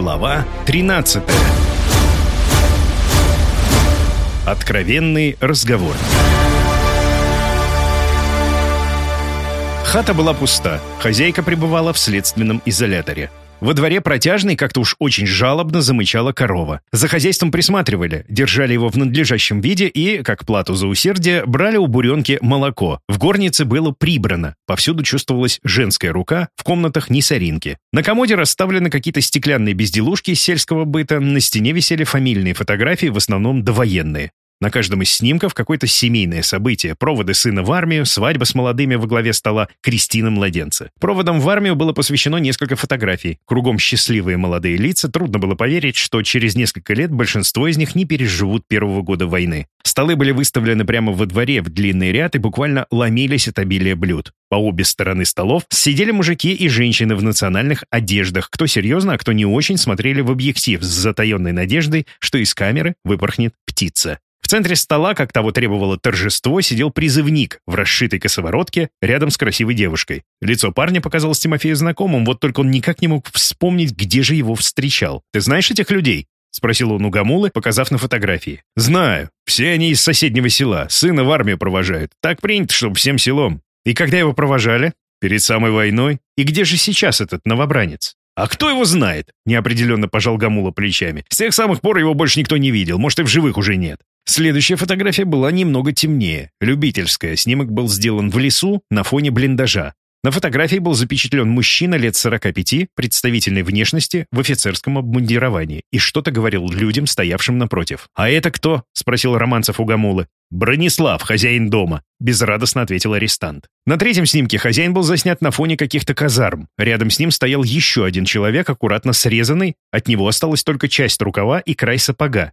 Глава 13 Откровенный разговор Хата была пуста. Хозяйка пребывала в следственном изоляторе. Во дворе протяжный как-то уж очень жалобно замычала корова. За хозяйством присматривали, держали его в надлежащем виде и, как плату за усердие, брали у буренки молоко. В горнице было прибрано. Повсюду чувствовалась женская рука, в комнатах ни соринки. На комоде расставлены какие-то стеклянные безделушки сельского быта, на стене висели фамильные фотографии, в основном довоенные. На каждом из снимков какое-то семейное событие. Проводы сына в армию, свадьба с молодыми во главе стола, Кристина младенца. Проводам в армию было посвящено несколько фотографий. Кругом счастливые молодые лица. Трудно было поверить, что через несколько лет большинство из них не переживут первого года войны. Столы были выставлены прямо во дворе в длинный ряд и буквально ломились от обилия блюд. По обе стороны столов сидели мужики и женщины в национальных одеждах. Кто серьезно, а кто не очень, смотрели в объектив с затаенной надеждой, что из камеры выпорхнет птица центре стола, как того требовало торжество, сидел призывник в расшитой косоворотке рядом с красивой девушкой. Лицо парня показалось Тимофею знакомым, вот только он никак не мог вспомнить, где же его встречал. «Ты знаешь этих людей?» — спросил он у Гамулы, показав на фотографии. «Знаю. Все они из соседнего села. Сына в армию провожают. Так принято, чтобы всем селом. И когда его провожали? Перед самой войной? И где же сейчас этот новобранец?» «А кто его знает?» — неопределенно пожал Гамула плечами. «С тех самых пор его больше никто не видел. Может, и в живых уже нет. Следующая фотография была немного темнее, любительская. Снимок был сделан в лесу на фоне блиндажа. На фотографии был запечатлен мужчина лет 45, представительной внешности, в офицерском обмундировании, и что-то говорил людям, стоявшим напротив. «А это кто?» — спросил Романцев у Гамулы. «Бронислав, хозяин дома», — безрадостно ответил арестант. На третьем снимке хозяин был заснят на фоне каких-то казарм. Рядом с ним стоял еще один человек, аккуратно срезанный, от него осталась только часть рукава и край сапога.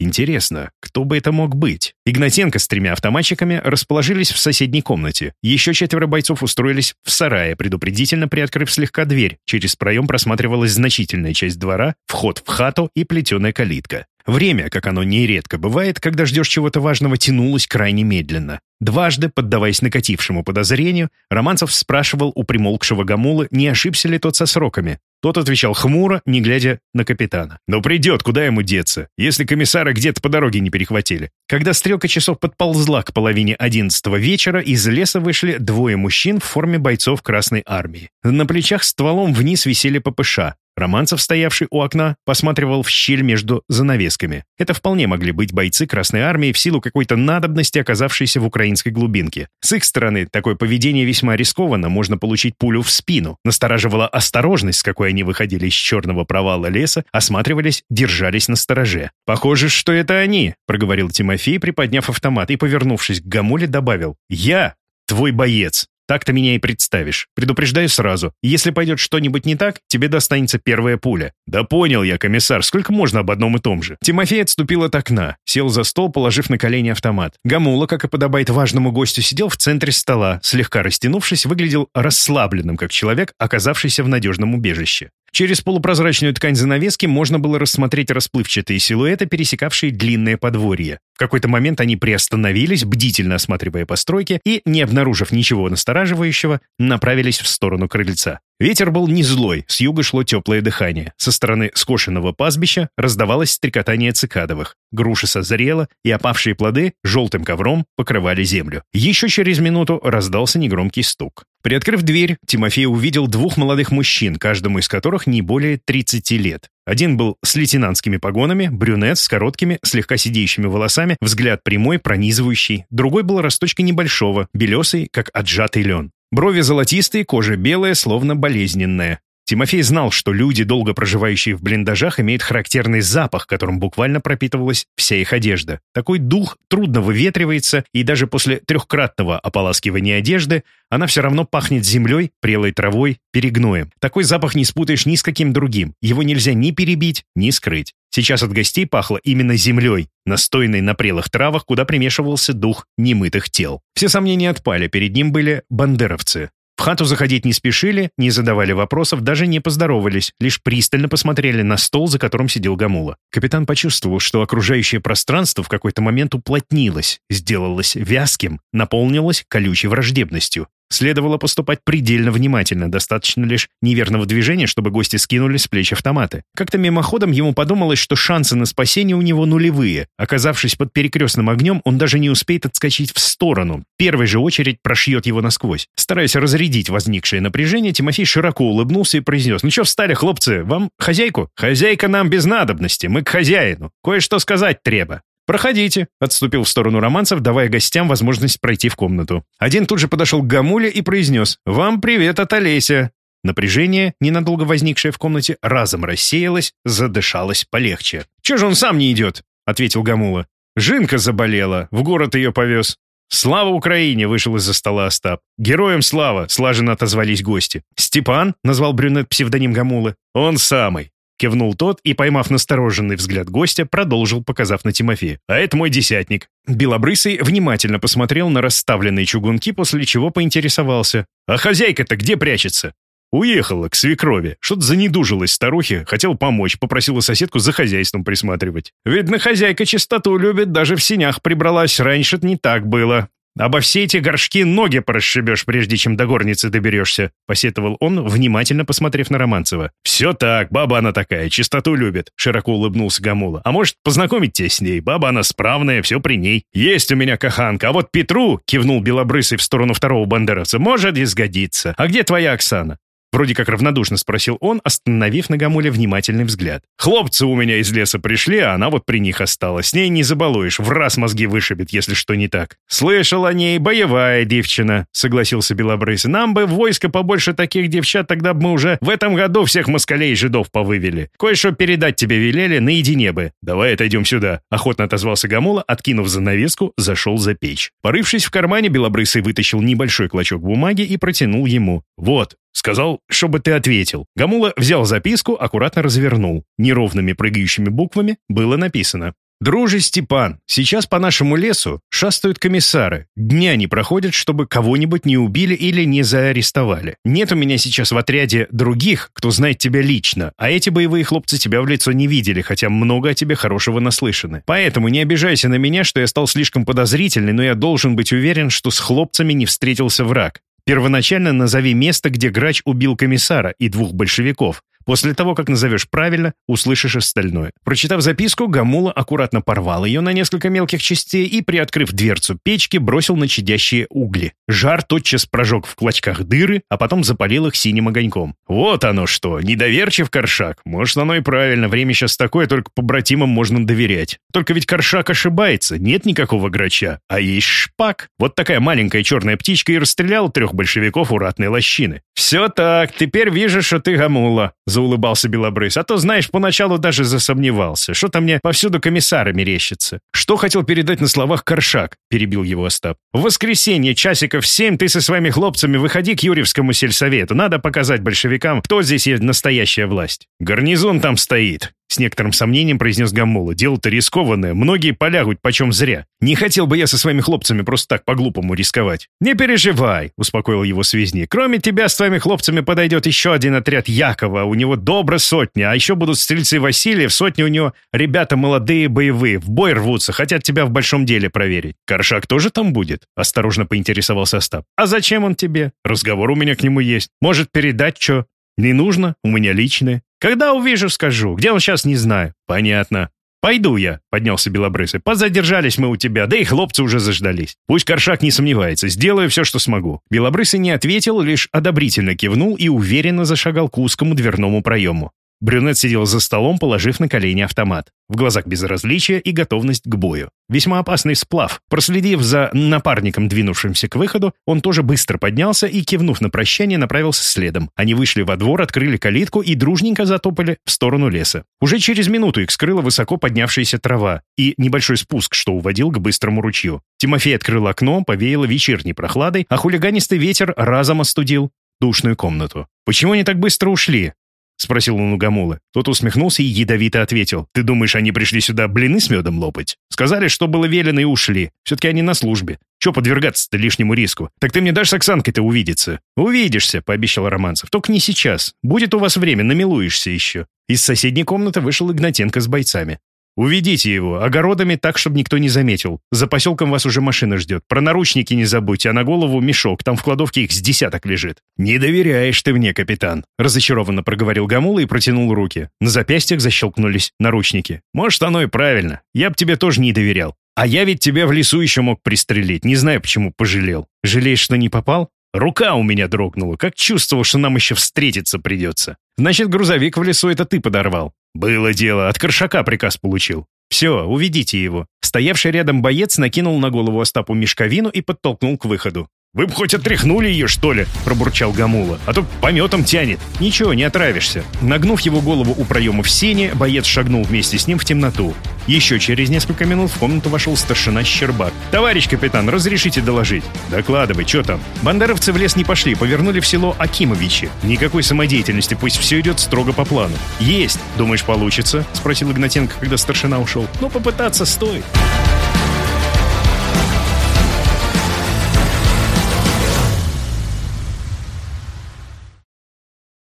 Интересно, кто бы это мог быть? Игнатенко с тремя автоматчиками расположились в соседней комнате. Еще четверо бойцов устроились в сарае, предупредительно приоткрыв слегка дверь. Через проем просматривалась значительная часть двора, вход в хату и плетеная калитка. Время, как оно нередко бывает, когда ждешь чего-то важного, тянулось крайне медленно. Дважды, поддаваясь накатившему подозрению, Романцев спрашивал у примолкшего Гамулы, не ошибся ли тот со сроками. Тот отвечал хмуро, не глядя на капитана. «Но придет, куда ему деться, если комиссара где-то по дороге не перехватили». Когда стрелка часов подползла к половине одиннадцатого вечера, из леса вышли двое мужчин в форме бойцов Красной Армии. На плечах стволом вниз висели ППШ, Романцев, стоявший у окна, посматривал в щель между занавесками. Это вполне могли быть бойцы Красной Армии в силу какой-то надобности, оказавшейся в украинской глубинке. С их стороны, такое поведение весьма рискованно, можно получить пулю в спину. Настораживала осторожность, с какой они выходили из черного провала леса, осматривались, держались на стороже. «Похоже, что это они», — проговорил Тимофей, приподняв автомат и, повернувшись к Гамуле, добавил «Я твой боец». Так-то меня и представишь. Предупреждаю сразу. Если пойдет что-нибудь не так, тебе достанется первая пуля. Да понял я, комиссар, сколько можно об одном и том же. Тимофей отступил от окна, сел за стол, положив на колени автомат. Гамула, как и подобает важному гостю, сидел в центре стола, слегка растянувшись, выглядел расслабленным, как человек, оказавшийся в надежном убежище. Через полупрозрачную ткань занавески можно было рассмотреть расплывчатые силуэты, пересекавшие длинное подворье. В какой-то момент они приостановились, бдительно осматривая постройки, и, не обнаружив ничего настораживающего, направились в сторону крыльца. Ветер был не злой, с юга шло теплое дыхание. Со стороны скошенного пастбища раздавалось стрекотание цикадовых. Груша созрела, и опавшие плоды желтым ковром покрывали землю. Еще через минуту раздался негромкий стук. Приоткрыв дверь, Тимофей увидел двух молодых мужчин, каждому из которых не более 30 лет. Один был с лейтенантскими погонами, брюнет с короткими, слегка сидеющими волосами, взгляд прямой, пронизывающий. Другой был росточка небольшого, белесый, как отжатый лен. Брови золотистые, кожа белая, словно болезненная. Тимофей знал, что люди, долго проживающие в блиндажах, имеют характерный запах, которым буквально пропитывалась вся их одежда. Такой дух трудно выветривается, и даже после трехкратного ополаскивания одежды она все равно пахнет землей, прелой травой, перегноем. Такой запах не спутаешь ни с каким другим. Его нельзя ни перебить, ни скрыть. Сейчас от гостей пахло именно землей, настойной на прелых травах, куда примешивался дух немытых тел. Все сомнения отпали, перед ним были бандеровцы. В хату заходить не спешили, не задавали вопросов, даже не поздоровались, лишь пристально посмотрели на стол, за которым сидел Гамула. Капитан почувствовал, что окружающее пространство в какой-то момент уплотнилось, сделалось вязким, наполнилось колючей враждебностью. Следовало поступать предельно внимательно, достаточно лишь неверного движения, чтобы гости скинули с плеч автоматы. Как-то мимоходом ему подумалось, что шансы на спасение у него нулевые. Оказавшись под перекрестным огнем, он даже не успеет отскочить в сторону. Первая же очередь прошьет его насквозь. Стараясь разрядить возникшее напряжение, Тимофей широко улыбнулся и произнес. «Ну что встали, хлопцы? Вам хозяйку?» «Хозяйка нам без надобности. Мы к хозяину. Кое-что сказать треба». «Проходите», — отступил в сторону романцев, давая гостям возможность пройти в комнату. Один тут же подошел к Гамуле и произнес «Вам привет от Олеся». Напряжение, ненадолго возникшее в комнате, разом рассеялось, задышалось полегче. «Че же он сам не идет?» — ответил Гамула. «Жинка заболела, в город ее повез». «Слава Украине!» — вышел из-за стола Остап. «Героям слава!» — слаженно отозвались гости. «Степан?» — назвал брюнет псевдоним Гамулы. «Он самый!» Кивнул тот и, поймав настороженный взгляд гостя, продолжил, показав на Тимофея. «А это мой десятник». Белобрысый внимательно посмотрел на расставленные чугунки, после чего поинтересовался. «А хозяйка-то где прячется?» Уехала к свекрови. Что-то занедужилась старухе, хотел помочь, попросила соседку за хозяйством присматривать. Видно, хозяйка чистоту любит, даже в синях прибралась. Раньше это не так было. Обо все эти горшки ноги порасшибешь, прежде чем до горницы доберешься», — посетовал он, внимательно посмотрев на Романцева. «Все так, баба она такая, чистоту любит», — широко улыбнулся Гамула. «А может, познакомить тебя с ней? Баба она справная, все при ней. Есть у меня каханка, а вот Петру», — кивнул Белобрысый в сторону второго бандеровца, — «может и сгодится. А где твоя Оксана?» Вроде как равнодушно спросил он, остановив на Гамуле внимательный взгляд. «Хлопцы у меня из леса пришли, а она вот при них осталась. С ней не забалуешь, в раз мозги вышибет, если что не так». «Слышал о ней, боевая девчина», — согласился Белобрысый. «Нам бы в войско побольше таких девчат, тогда бы мы уже в этом году всех москалей и жидов повывели. Кое-что передать тебе велели, наедине бы». «Давай отойдем сюда», — охотно отозвался Гамула, откинув занавеску, зашел за печь. Порывшись в кармане, Белобрысый вытащил небольшой клочок бумаги и протянул ему. «Вот, Сказал, чтобы ты ответил. Гамула взял записку, аккуратно развернул. Неровными прыгающими буквами было написано. «Друже Степан, сейчас по нашему лесу шастают комиссары. Дня не проходят, чтобы кого-нибудь не убили или не заарестовали. Нет у меня сейчас в отряде других, кто знает тебя лично, а эти боевые хлопцы тебя в лицо не видели, хотя много о тебе хорошего наслышаны. Поэтому не обижайся на меня, что я стал слишком подозрительный, но я должен быть уверен, что с хлопцами не встретился враг. Первоначально назови место, где грач убил комиссара и двух большевиков, После того, как назовешь правильно, услышишь остальное. Прочитав записку, Гамула аккуратно порвал ее на несколько мелких частей и, приоткрыв дверцу печки, бросил на чадящие угли. Жар тотчас прожег в клочках дыры, а потом запалил их синим огоньком. Вот оно что, недоверчив Коршак. Может, оно и правильно, время сейчас такое, только побратимам можно доверять. Только ведь Коршак ошибается, нет никакого грача, а есть шпак. Вот такая маленькая черная птичка и расстрелял трех большевиков у ратной лощины. Все так, теперь вижу, что ты Гамула заулыбался Белобрыс. «А то, знаешь, поначалу даже засомневался. Что-то мне повсюду комиссары мерещится». «Что хотел передать на словах Коршак?» — перебил его Остап. «В воскресенье, часиков семь, ты со своими хлопцами выходи к Юрьевскому сельсовету. Надо показать большевикам, кто здесь есть настоящая власть. Гарнизон там стоит. С некоторым сомнением произнес Гаммула. Дело-то рискованное, многие полягут почем зря. Не хотел бы я со своими хлопцами просто так по-глупому рисковать. Не переживай, успокоил его связник. Кроме тебя с твоими хлопцами подойдет еще один отряд Якова, у него добра сотня, а еще будут стрельцы Василия, в сотне у него ребята молодые боевые, в бой рвутся, хотят тебя в большом деле проверить. Коршак тоже там будет? Осторожно поинтересовался Остап. А зачем он тебе? Разговор у меня к нему есть. Может передать что? Не нужно, у меня личное. Когда увижу, скажу. Где он сейчас, не знаю. Понятно. «Пойду я», — поднялся Белобрысый. «Позадержались мы у тебя, да и хлопцы уже заждались. Пусть Коршак не сомневается, сделаю все, что смогу». Белобрысый не ответил, лишь одобрительно кивнул и уверенно зашагал к узкому дверному проему. Брюнет сидел за столом, положив на колени автомат. В глазах безразличие и готовность к бою. Весьма опасный сплав. Проследив за напарником, двинувшимся к выходу, он тоже быстро поднялся и, кивнув на прощание, направился следом. Они вышли во двор, открыли калитку и дружненько затопали в сторону леса. Уже через минуту их скрыла высоко поднявшаяся трава и небольшой спуск, что уводил к быстрому ручью. Тимофей открыл окно, повеяло вечерней прохладой, а хулиганистый ветер разом остудил душную комнату. «Почему они так быстро ушли?» — спросил он у Гамулы. Тот усмехнулся и ядовито ответил. «Ты думаешь, они пришли сюда блины с медом лопать? Сказали, что было велено и ушли. Все-таки они на службе. Че подвергаться-то лишнему риску? Так ты мне дашь с Оксанкой-то увидеться?» «Увидишься», — пообещал Романцев. «Только не сейчас. Будет у вас время, намилуешься еще». Из соседней комнаты вышел Игнатенко с бойцами. Уведите его, огородами так, чтобы никто не заметил. За поселком вас уже машина ждет. Про наручники не забудьте, а на голову мешок, там в кладовке их с десяток лежит». «Не доверяешь ты мне, капитан», — разочарованно проговорил Гамула и протянул руки. На запястьях защелкнулись наручники. «Может, оно и правильно. Я б тебе тоже не доверял. А я ведь тебя в лесу еще мог пристрелить, не знаю, почему пожалел. Жалеешь, что не попал? Рука у меня дрогнула, как чувствовал, что нам еще встретиться придется. Значит, грузовик в лесу это ты подорвал. Было дело, от Коршака приказ получил. Все, уведите его. Стоявший рядом боец накинул на голову Остапу мешковину и подтолкнул к выходу. «Вы бы хоть отряхнули ее, что ли?» – пробурчал Гамула. «А то пометом тянет». «Ничего, не отравишься». Нагнув его голову у проема в сене, боец шагнул вместе с ним в темноту. Еще через несколько минут в комнату вошел старшина Щербак. «Товарищ капитан, разрешите доложить?» «Докладывай, что там?» Бандеровцы в лес не пошли, повернули в село Акимовичи. Никакой самодеятельности, пусть все идет строго по плану. «Есть! Думаешь, получится?» – спросил Игнатенко, когда старшина ушел. «Ну, попытаться стоит».